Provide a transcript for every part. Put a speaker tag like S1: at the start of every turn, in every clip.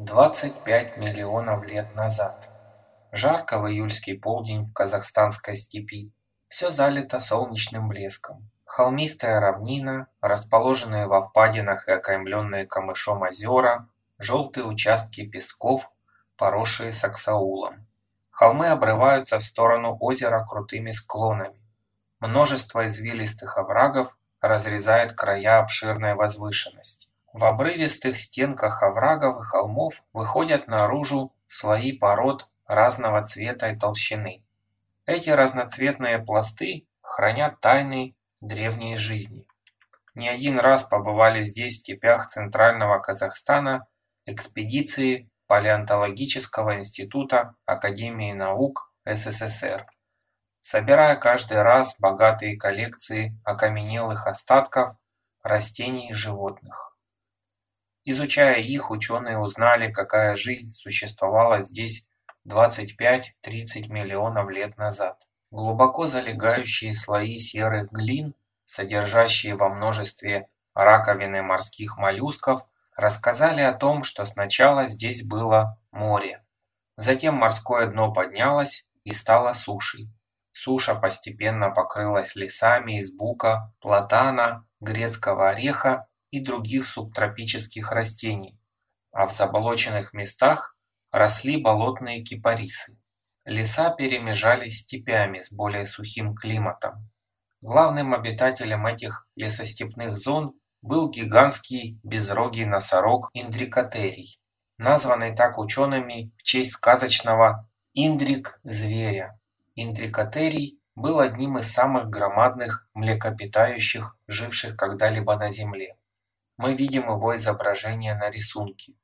S1: 25 миллионов лет назад. Жарко в июльский полдень в казахстанской степи. Все залито солнечным блеском. Холмистая равнина, расположенные во впадинах и окаймленные камышом озера, желтые участки песков, поросшие саксаулом. Холмы обрываются в сторону озера крутыми склонами. Множество извилистых оврагов разрезает края обширной возвышенности. В обрывистых стенках оврагов и холмов выходят наружу слои пород разного цвета и толщины. Эти разноцветные пласты хранят тайны древней жизни. Не один раз побывали здесь в степях центрального Казахстана экспедиции Палеонтологического института Академии наук СССР, собирая каждый раз богатые коллекции окаменелых остатков растений и животных. Изучая их, ученые узнали, какая жизнь существовала здесь 25-30 миллионов лет назад. Глубоко залегающие слои серых глин, содержащие во множестве раковины морских моллюсков, рассказали о том, что сначала здесь было море. Затем морское дно поднялось и стало сушей. Суша постепенно покрылась лесами из бука, платана, грецкого ореха и других субтропических растений, а в заболоченных местах росли болотные кипарисы. Леса перемежались степями с более сухим климатом. Главным обитателем этих лесостепных зон был гигантский безрогий носорог индрикотерий, названный так учеными в честь сказочного индрик-зверя. Индрикотерий был одним из самых громадных млекопитающих, живших когда-либо на Земле мы видим его изображение на рисунке.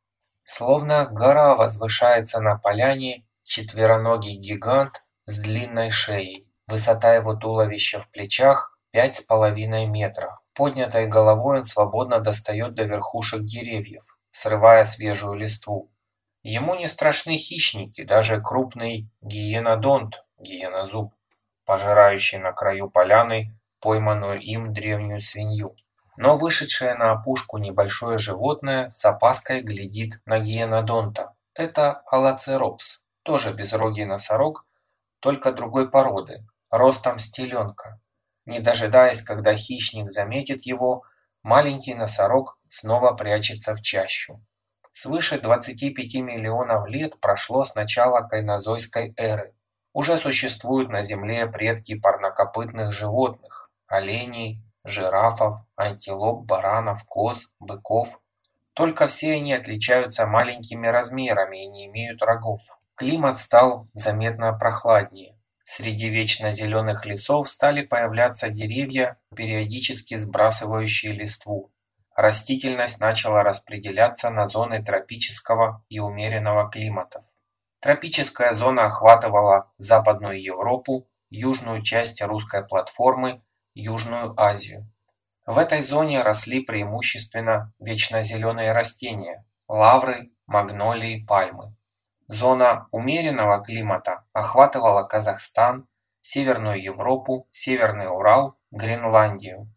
S1: Словно гора возвышается на поляне четвероногий гигант с длинной шеей. Высота его туловища в плечах пять с половиной метра. Поднятой головой он свободно достает до верхушек деревьев, срывая свежую листву. Ему не страшны хищники, даже крупный гиенодонт, гиенозуб, пожирающий на краю поляны пойманную им древнюю свинью. Но вышедшее на опушку небольшое животное с опаской глядит на гиенодонта. Это алацеропс, тоже безрогий носорог, только другой породы, ростом с теленка. Не дожидаясь, когда хищник заметит его, маленький носорог снова прячется в чащу. Свыше 25 миллионов лет прошло с начала кайнозойской эры. Уже существуют на Земле предки парнокопытных животных – оленей, жирафов, антилоп, баранов, коз, быков. Только все они отличаются маленькими размерами и не имеют рогов. Климат стал заметно прохладнее. Среди вечно зеленых лесов стали появляться деревья, периодически сбрасывающие листву. Растительность начала распределяться на зоны тропического и умеренного климатов. Тропическая зона охватывала Западную Европу, южную часть русской платформы Южную Азию. В этой зоне росли преимущественно вечнозеленые растения – лавры, магнолии, пальмы. Зона умеренного климата охватывала Казахстан, Северную Европу, Северный Урал, Гренландию.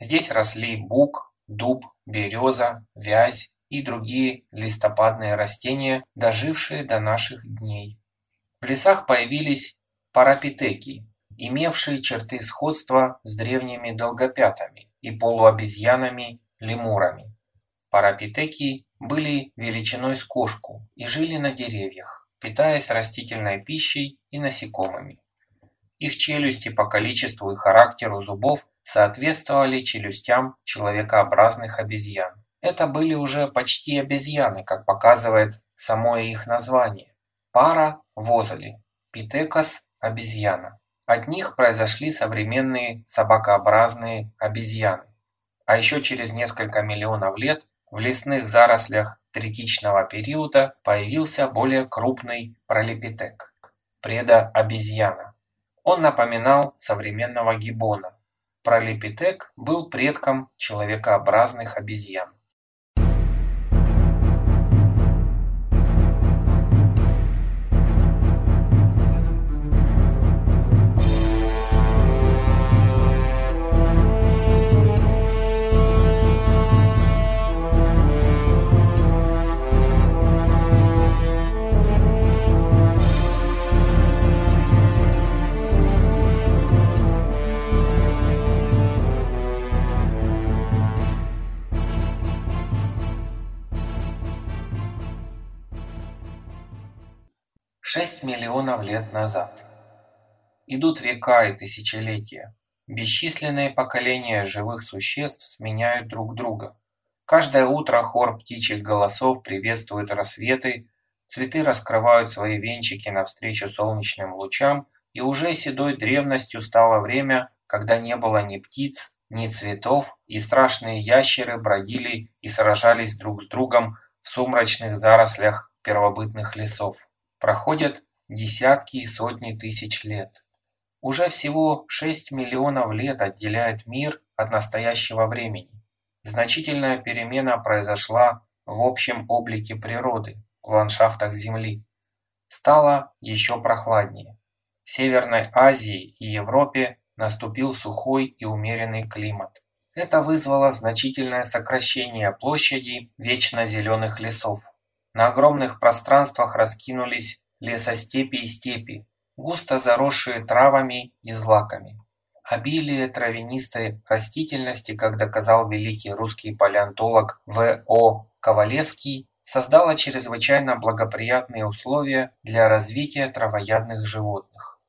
S1: Здесь росли бук, дуб, береза, вязь и другие листопадные растения, дожившие до наших дней. В лесах появились парапитеки имевшие черты сходства с древними долгопятами и полуобезьянами-лемурами. Парапитеки были величиной с кошку и жили на деревьях, питаясь растительной пищей и насекомыми. Их челюсти по количеству и характеру зубов соответствовали челюстям человекообразных обезьян. Это были уже почти обезьяны, как показывает само их название. Пара – возли, питекос – обезьяна. От них произошли современные собакообразные обезьяны. А еще через несколько миллионов лет в лесных зарослях третичного периода появился более крупный пролепитек – предообезьяна. Он напоминал современного гиббона. Пролепитек был предком человекообразных обезьян. Миллионов лет назад. Идут века и тысячелетия. Бесчисленные поколения живых существ сменяют друг друга. Каждое утро хор птичьих голосов приветствует рассветы, цветы раскрывают свои венчики навстречу солнечным лучам, и уже седой древностью стало время, когда не было ни птиц, ни цветов, и страшные ящеры бродили и сражались друг с другом в сумрачных зарослях первобытных лесов. Проходят десятки и сотни тысяч лет. Уже всего 6 миллионов лет отделяет мир от настоящего времени. Значительная перемена произошла в общем облике природы, в ландшафтах Земли. Стало еще прохладнее. В Северной Азии и Европе наступил сухой и умеренный климат. Это вызвало значительное сокращение площади вечно зеленых лесов. На огромных пространствах раскинулись лесостепи и степи, густо заросшие травами и злаками. Обилие травянистой растительности, как доказал великий русский палеонтолог В. О. Ковалевский, создало чрезвычайно благоприятные условия для развития травоядных животных.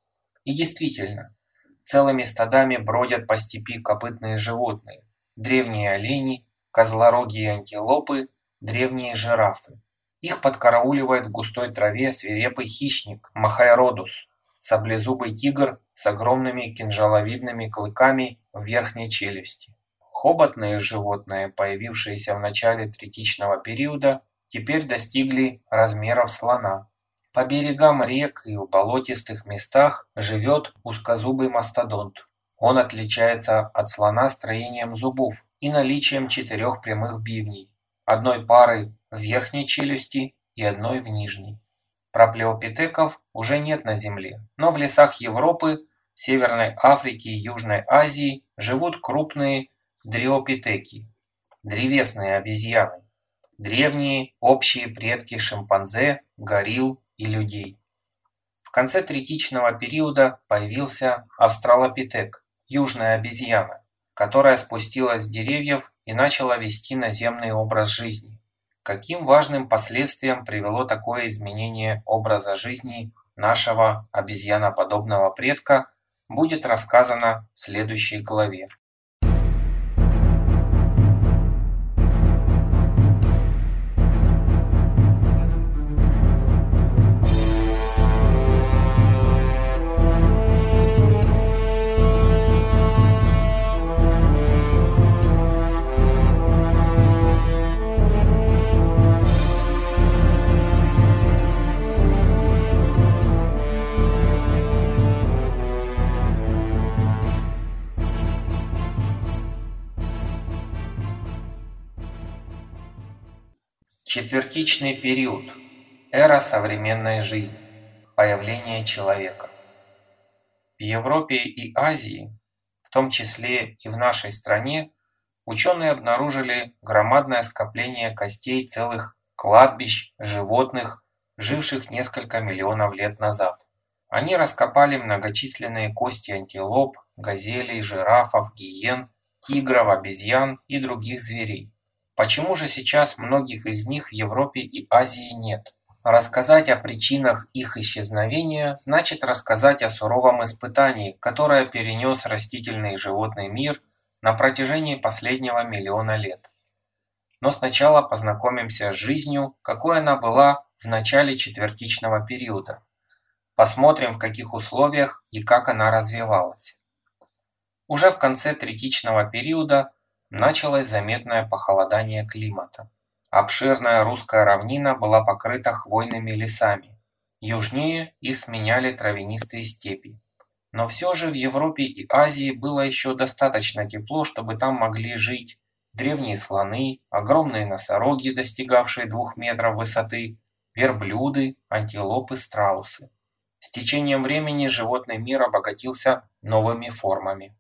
S1: И действительно, целыми стадами бродят по степи копытные животные, древние олени, козлорогие антилопы, древние жирафы. Их подкарауливает в густой траве свирепый хищник Махайродус, саблезубый тигр с огромными кинжаловидными клыками в верхней челюсти. Хоботные животные, появившиеся в начале третичного периода, теперь достигли размеров слона. По берегам рек и в болотистых местах живет узкозубый мастодонт. Он отличается от слона строением зубов и наличием четырех прямых бивней, одной пары в верхней челюсти и одной в нижней. Проплеопитеков уже нет на Земле, но в лесах Европы, Северной Африки и Южной Азии живут крупные дриопитеки – древесные обезьяны, древние общие предки шимпанзе, горилл и людей. В конце третичного периода появился австралопитек – южная обезьяна, которая спустилась с деревьев и начала вести наземный образ жизни. Каким важным последствиям привело такое изменение образа жизни нашего обезьяноподобного предка, будет рассказано в следующей главе. Четвертичный период. Эра современной жизни. Появление человека. В Европе и Азии, в том числе и в нашей стране, ученые обнаружили громадное скопление костей целых кладбищ животных, живших несколько миллионов лет назад. Они раскопали многочисленные кости антилоп, газелей, жирафов, гиен, тигров, обезьян и других зверей. Почему же сейчас многих из них в Европе и Азии нет? Рассказать о причинах их исчезновения значит рассказать о суровом испытании, которое перенес растительный и животный мир на протяжении последнего миллиона лет. Но сначала познакомимся с жизнью, какой она была в начале четвертичного периода. Посмотрим, в каких условиях и как она развивалась. Уже в конце третичного периода Началось заметное похолодание климата. Обширная русская равнина была покрыта хвойными лесами. Южнее их сменяли травянистые степи. Но все же в Европе и Азии было еще достаточно тепло, чтобы там могли жить древние слоны, огромные носороги, достигавшие двух метров высоты, верблюды, антилопы, страусы. С течением времени животный мир обогатился новыми формами.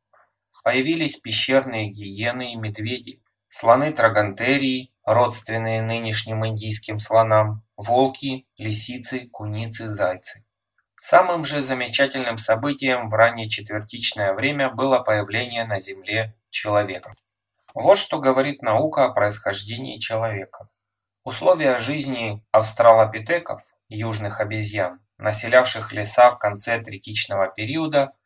S1: Появились пещерные гиены и медведи, слоны трагантерии, родственные нынешним индийским слонам, волки, лисицы, куницы, зайцы. Самым же замечательным событием в раннее четвертичное время было появление на Земле человека. Вот что говорит наука о происхождении человека. Условия жизни австралопитеков, южных обезьян, населявших леса в конце третичного периода,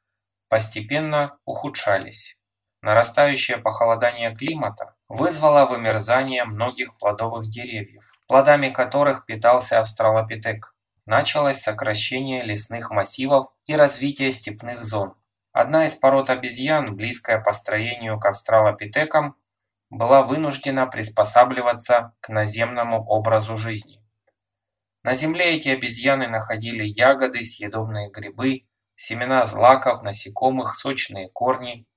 S1: постепенно ухудшались. Нарастающее похолодание климата вызвало вымерзание многих плодовых деревьев, плодами которых питался австралопитек. Началось сокращение лесных массивов и развитие степных зон. Одна из пород обезьян, близкая по строению к австралопитекам, была вынуждена приспосабливаться к наземному образу жизни. На земле эти обезьяны находили ягоды, съедобные грибы, семена злаков, насекомых, сочные корни.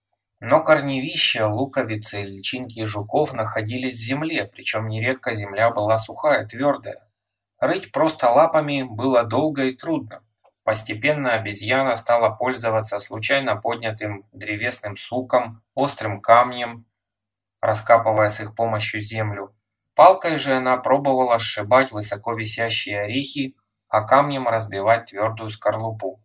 S1: Но корневища, луковицы личинки жуков находились в земле, причем нередко земля была сухая, твердая. Рыть просто лапами было долго и трудно. Постепенно обезьяна стала пользоваться случайно поднятым древесным суком, острым камнем, раскапывая с их помощью землю. Палкой же она пробовала сшибать высоко висящие орехи, а камнем разбивать твердую скорлупу.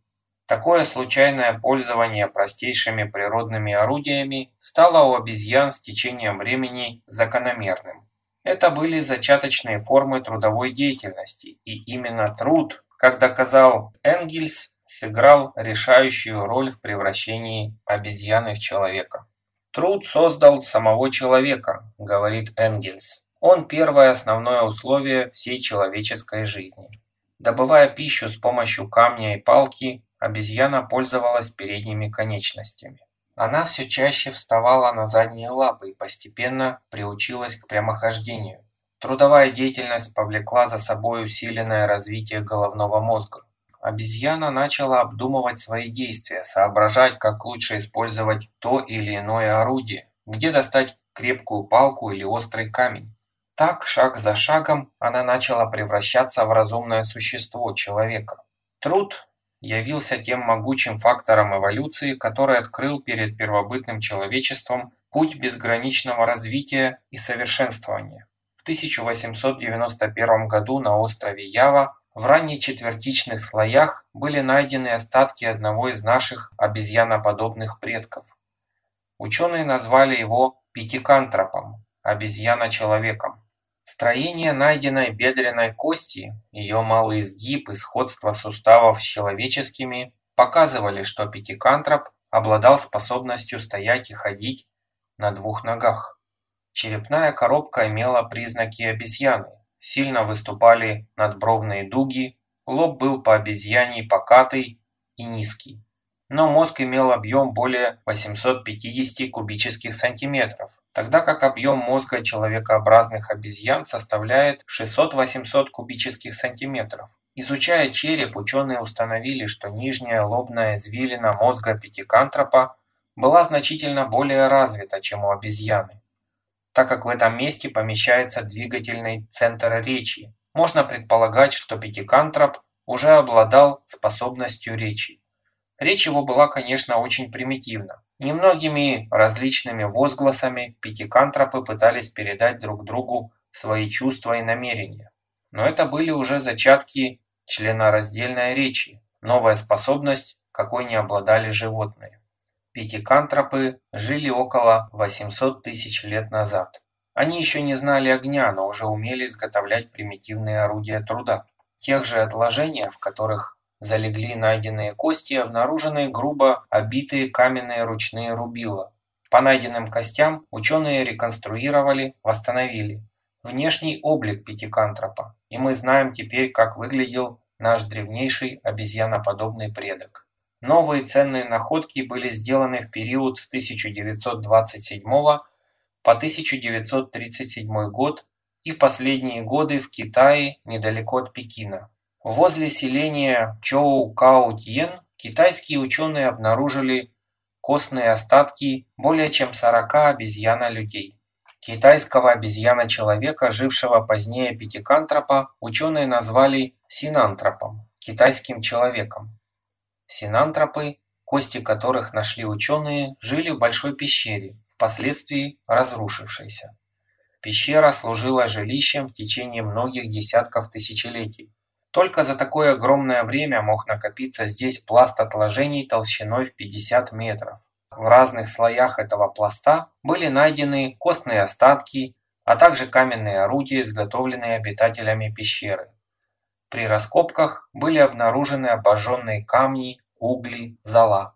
S1: Такое случайное пользование простейшими природными орудиями стало у обезьян с течением времени закономерным. Это были зачаточные формы трудовой деятельности, и именно труд, как доказал Энгельс, сыграл решающую роль в превращении обезьяны в человека. «Труд создал самого человека», – говорит Энгельс. «Он первое основное условие всей человеческой жизни». Добывая пищу с помощью камня и палки, обезьяна пользовалась передними конечностями. Она все чаще вставала на задние лапы и постепенно приучилась к прямохождению. Трудовая деятельность повлекла за собой усиленное развитие головного мозга. Обезьяна начала обдумывать свои действия, соображать, как лучше использовать то или иное орудие, где достать крепкую палку или острый камень. Так, шаг за шагом, она начала превращаться в разумное существо человека. Труд явился тем могучим фактором эволюции, который открыл перед первобытным человечеством путь безграничного развития и совершенствования. В 1891 году на острове Ява в раннечетвертичных слоях были найдены остатки одного из наших обезьяноподобных предков. Ученые назвали его пятикантропом – обезьяна-человеком. Строение найденной бедренной кости, ее малый изгиб и сходство суставов с человеческими показывали, что пятикантроп обладал способностью стоять и ходить на двух ногах. Черепная коробка имела признаки обезьяны. Сильно выступали надбровные дуги, лоб был по обезьяньи покатый и низкий. Но мозг имел объем более 850 кубических сантиметров, тогда как объем мозга человекообразных обезьян составляет 600-800 кубических сантиметров. Изучая череп, ученые установили, что нижняя лобная извилина мозга пятикантропа была значительно более развита, чем у обезьяны. Так как в этом месте помещается двигательный центр речи, можно предполагать, что пятикантроп уже обладал способностью речи. Речь его была, конечно, очень примитивна. Немногими различными возгласами пятикантропы пытались передать друг другу свои чувства и намерения. Но это были уже зачатки членораздельной речи, новая способность, какой не обладали животные. Пятикантропы жили около 800 тысяч лет назад. Они еще не знали огня, но уже умели изготовлять примитивные орудия труда. Тех же отложениях, в которых залегли найденные кости, обнаружены грубо обитые каменные ручные рубила. По найденным костям ученые реконструировали, восстановили внешний облик пятикантропа, и мы знаем теперь, как выглядел наш древнейший обезьяноподобный предок. Новые ценные находки были сделаны в период с 1927 по 1937 год и в последние годы в Китае недалеко от Пекина. Возле селения Чоу-Као-Тьен китайские ученые обнаружили костные остатки более чем 40 обезьяно-людей. Китайского обезьяна-человека, жившего позднее пятикантропа, ученые назвали синантропом, китайским человеком. Синантропы, кости которых нашли ученые, жили в большой пещере, впоследствии разрушившейся. Пещера служила жилищем в течение многих десятков тысячелетий. Только за такое огромное время мог накопиться здесь пласт отложений толщиной в 50 метров. В разных слоях этого пласта были найдены костные остатки, а также каменные орудия, изготовленные обитателями пещеры. При раскопках были обнаружены обожженные камни, угли, зола.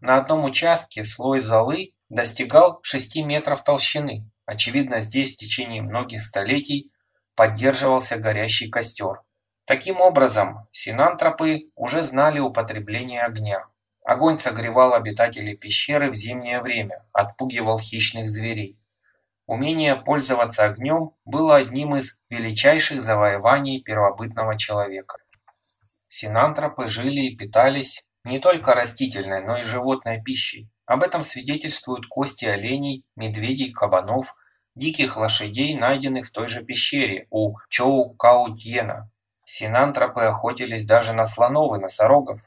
S1: На одном участке слой золы достигал 6 метров толщины. Очевидно, здесь в течение многих столетий поддерживался горящий костер. Таким образом, синантропы уже знали употребление огня. Огонь согревал обитателей пещеры в зимнее время, отпугивал хищных зверей. Умение пользоваться огнем было одним из величайших завоеваний первобытного человека. Синантропы жили и питались не только растительной, но и животной пищей. Об этом свидетельствуют кости оленей, медведей, кабанов, диких лошадей, найденных в той же пещере у Чоу-Каутьена. Синантропы охотились даже на слонов и носорогов.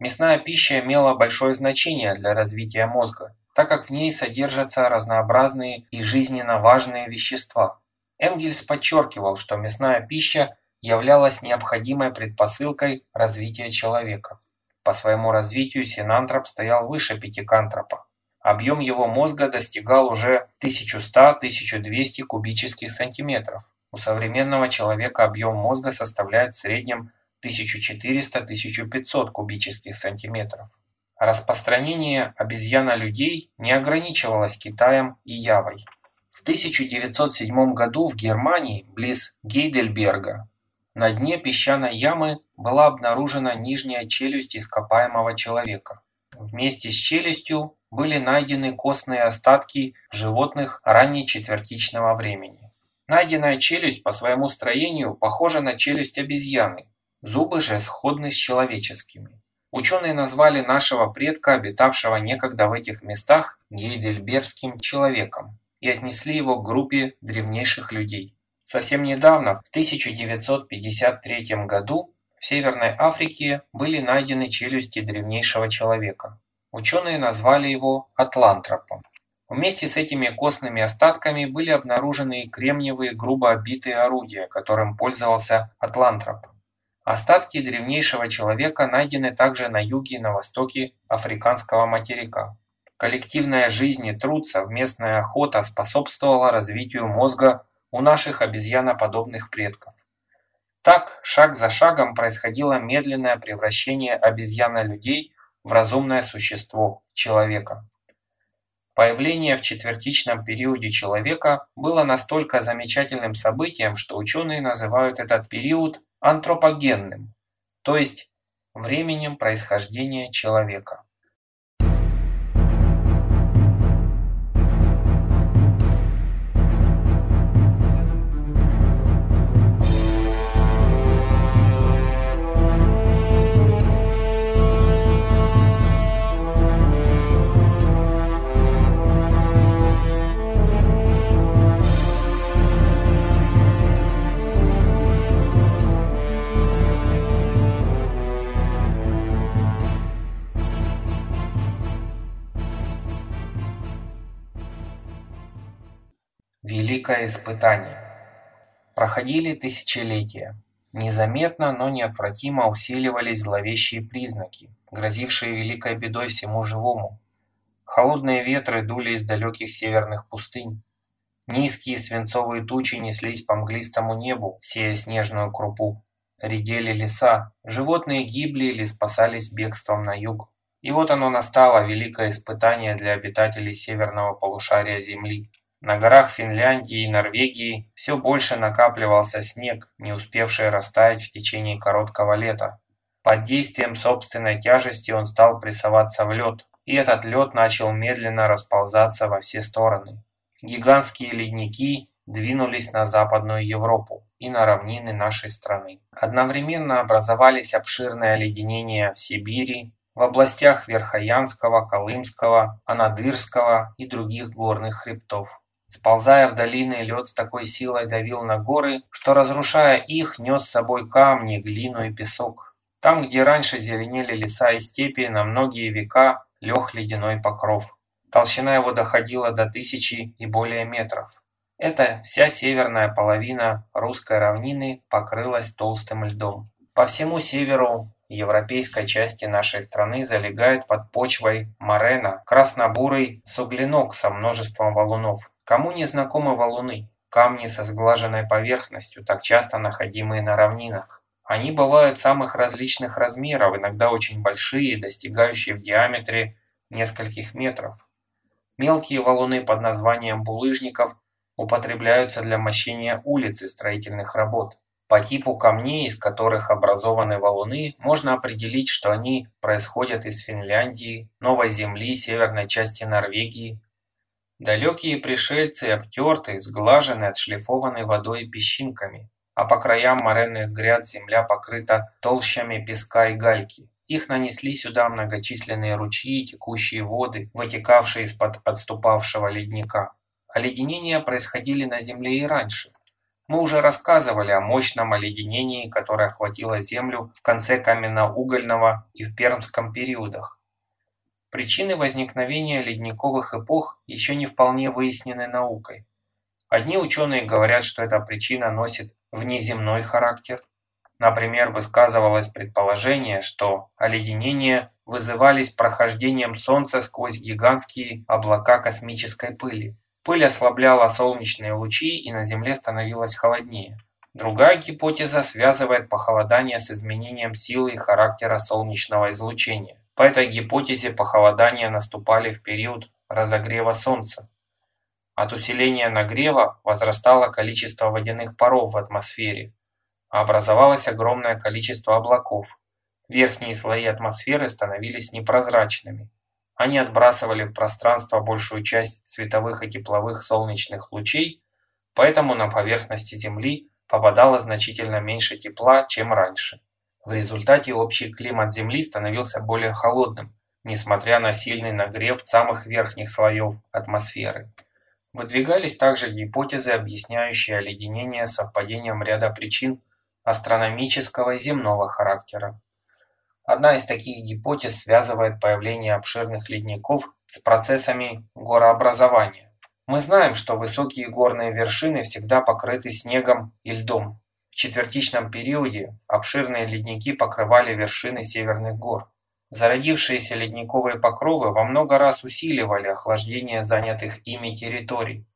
S1: Мясная пища имела большое значение для развития мозга, так как в ней содержатся разнообразные и жизненно важные вещества. Энгельс подчеркивал, что мясная пища являлась необходимой предпосылкой развития человека. По своему развитию синантроп стоял выше пятикантропа. Объем его мозга достигал уже 1100-1200 кубических сантиметров. У современного человека объем мозга составляет в среднем 1400-1500 кубических сантиметров. Распространение обезьянолюдей не ограничивалось Китаем и Явой. В 1907 году в Германии, близ Гейдельберга, на дне песчаной ямы была обнаружена нижняя челюсть ископаемого человека. Вместе с челюстью были найдены костные остатки животных раннечетвертичного времени. Найденная челюсть по своему строению похожа на челюсть обезьяны, зубы же сходны с человеческими. Ученые назвали нашего предка, обитавшего некогда в этих местах, гейдельбергским человеком и отнесли его к группе древнейших людей. Совсем недавно, в 1953 году, в Северной Африке были найдены челюсти древнейшего человека. Ученые назвали его атлантропом. Вместе с этими костными остатками были обнаружены и кремниевые грубо обитые орудия, которым пользовался атлантроп. Остатки древнейшего человека найдены также на юге и на востоке африканского материка. Коллективная жизнь и труд, совместная охота способствовала развитию мозга у наших обезьяноподобных предков. Так, шаг за шагом происходило медленное превращение обезьяна-людей в разумное существо – человека. Появление в четвертичном периоде человека было настолько замечательным событием, что ученые называют этот период антропогенным, то есть временем происхождения человека. Испытание. Проходили тысячелетия. Незаметно, но неотвратимо усиливались зловещие признаки, грозившие великой бедой всему живому. Холодные ветры дули из далеких северных пустынь. Низкие свинцовые тучи неслись по мглистому небу, сея снежную крупу. Редели леса, животные гибли или спасались бегством на юг. И вот оно настало, великое испытание для обитателей северного полушария Земли. На горах Финляндии и Норвегии все больше накапливался снег, не успевший растаять в течение короткого лета. Под действием собственной тяжести он стал прессоваться в лед, и этот лед начал медленно расползаться во все стороны. Гигантские ледники двинулись на Западную Европу и на равнины нашей страны. Одновременно образовались обширные оледенения в Сибири, в областях Верхоянского, Колымского, Анадырского и других горных хребтов. Сползая в долины, лед с такой силой давил на горы, что, разрушая их, нес с собой камни, глину и песок. Там, где раньше зеленели леса и степи, на многие века лег ледяной покров. Толщина его доходила до тысячи и более метров. Эта вся северная половина русской равнины покрылась толстым льдом. По всему северу европейской части нашей страны залегает под почвой морена, краснобурый суглинок со множеством валунов. Кому не знакомы валуны, камни со сглаженной поверхностью, так часто находимые на равнинах? Они бывают самых различных размеров, иногда очень большие, достигающие в диаметре нескольких метров. Мелкие валуны под названием булыжников употребляются для мощения улиц и строительных работ. По типу камней, из которых образованы валуны, можно определить, что они происходят из Финляндии, Новой Земли, северной части Норвегии. Далекие пришельцы обтерты, сглажены, отшлифованы водой и песчинками, а по краям моренных гряд земля покрыта толщами песка и гальки. Их нанесли сюда многочисленные ручьи, текущие воды, вытекавшие из-под отступавшего ледника. Оледенения происходили на Земле и раньше. Мы уже рассказывали о мощном оледенении, которое охватило Землю в конце каменно-угольного и в Пермском периодах. Причины возникновения ледниковых эпох еще не вполне выяснены наукой. Одни ученые говорят, что эта причина носит внеземной характер. Например, высказывалось предположение, что оледенения вызывались прохождением Солнца сквозь гигантские облака космической пыли. Пыль ослабляла солнечные лучи и на Земле становилось холоднее. Другая гипотеза связывает похолодание с изменением силы и характера солнечного излучения. По этой гипотезе похолодания наступали в период разогрева Солнца. От усиления нагрева возрастало количество водяных паров в атмосфере, а образовалось огромное количество облаков. Верхние слои атмосферы становились непрозрачными, они отбрасывали в пространство большую часть световых и тепловых солнечных лучей, поэтому на поверхности Земли попадало значительно меньше тепла, чем раньше. В результате общий климат Земли становился более холодным, несмотря на сильный нагрев самых верхних слоев атмосферы. Выдвигались также гипотезы, объясняющие оледенение совпадением ряда причин астрономического и земного характера. Одна из таких гипотез связывает появление обширных ледников с процессами горообразования. Мы знаем, что высокие горные вершины всегда покрыты снегом и льдом. В четвертичном периоде обширные ледники покрывали вершины северных гор. Зародившиеся ледниковые покровы во много раз усиливали охлаждение занятых ими территорий.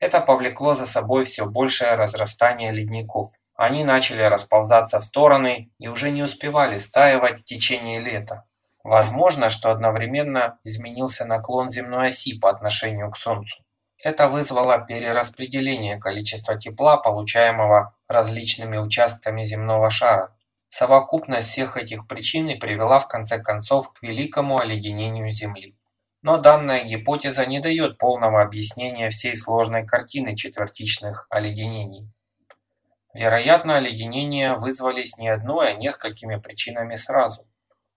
S1: Это повлекло за собой все большее разрастание ледников. Они начали расползаться в стороны и уже не успевали стаивать в течение лета. Возможно, что одновременно изменился наклон земной оси по отношению к Солнцу. Это вызвало перераспределение количества тепла, получаемого различными участками земного шара. Совокупность всех этих причин и привела в конце концов к великому оледенению Земли. Но данная гипотеза не дает полного объяснения всей сложной картины четвертичных оледенений. Вероятно, оледенения вызвались не одной, а несколькими причинами сразу.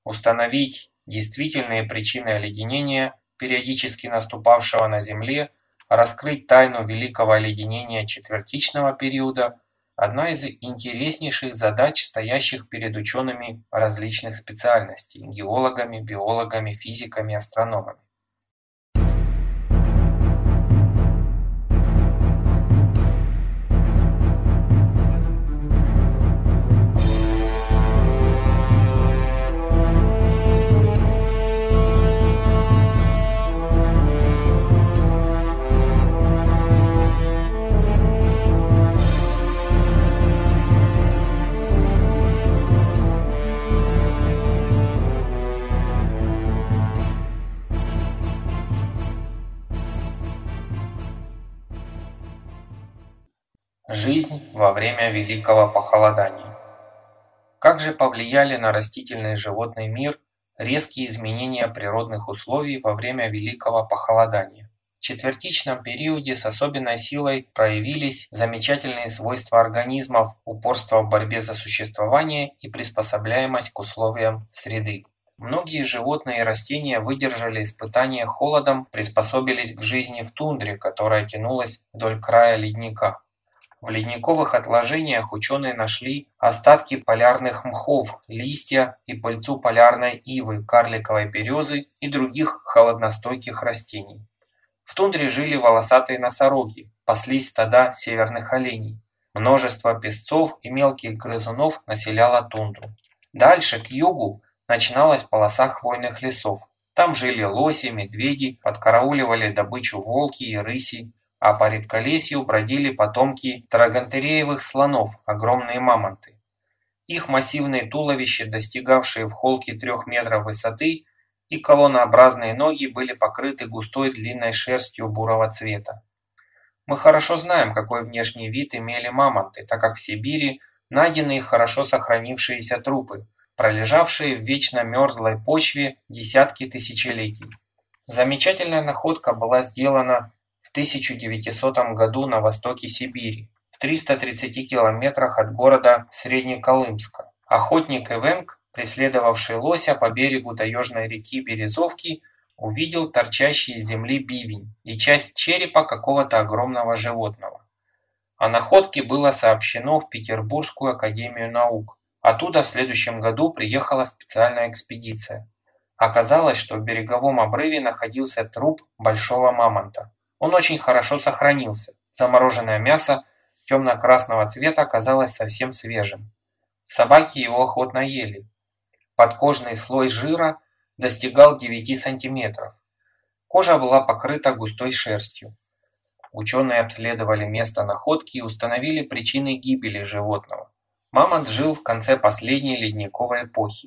S1: Установить действительные причины оледенения, периодически наступавшего на Земле, раскрыть тайну великого оледенения четвертичного периода – одна из интереснейших задач, стоящих перед учеными различных специальностей – геологами, биологами, физиками, астрономами. Жизнь во время Великого Похолодания. Как же повлияли на растительный и животный мир резкие изменения природных условий во время Великого Похолодания? В четвертичном периоде с особенной силой проявились замечательные свойства организмов, упорство в борьбе за существование и приспособляемость к условиям среды. Многие животные и растения выдержали испытания холодом, приспособились к жизни в тундре, которая тянулась вдоль края ледника. В ледниковых отложениях ученые нашли остатки полярных мхов, листья и пыльцу полярной ивы, карликовой березы и других холодностойких растений. В тундре жили волосатые носороги, паслись стада северных оленей. Множество песцов и мелких грызунов населяло тундру. Дальше, к югу, начиналась полоса хвойных лесов. Там жили лоси, медведи, подкарауливали добычу волки и рыси, а по редколесью бродили потомки драгонтереевых слонов, огромные мамонты. Их массивные туловища, достигавшие в холке трех метров высоты, и колоннообразные ноги были покрыты густой длинной шерстью бурого цвета. Мы хорошо знаем, какой внешний вид имели мамонты, так как в Сибири найдены их хорошо сохранившиеся трупы, пролежавшие в вечно мерзлой почве десятки тысячелетий. Замечательная находка была сделана в 1900 году на востоке Сибири, в 330 километрах от города Среднеколымска. Охотник Эвенг, преследовавший лося по берегу таежной реки Березовки, увидел торчащий из земли бивень и часть черепа какого-то огромного животного. О находке было сообщено в Петербургскую академию наук. Оттуда в следующем году приехала специальная экспедиция. Оказалось, что в береговом обрыве находился труп большого мамонта. Он очень хорошо сохранился. Замороженное мясо темно-красного цвета оказалось совсем свежим. Собаки его охотно ели. Подкожный слой жира достигал 9 сантиметров. Кожа была покрыта густой шерстью. Ученые обследовали место находки и установили причины гибели животного. Мамонт жил в конце последней ледниковой эпохи.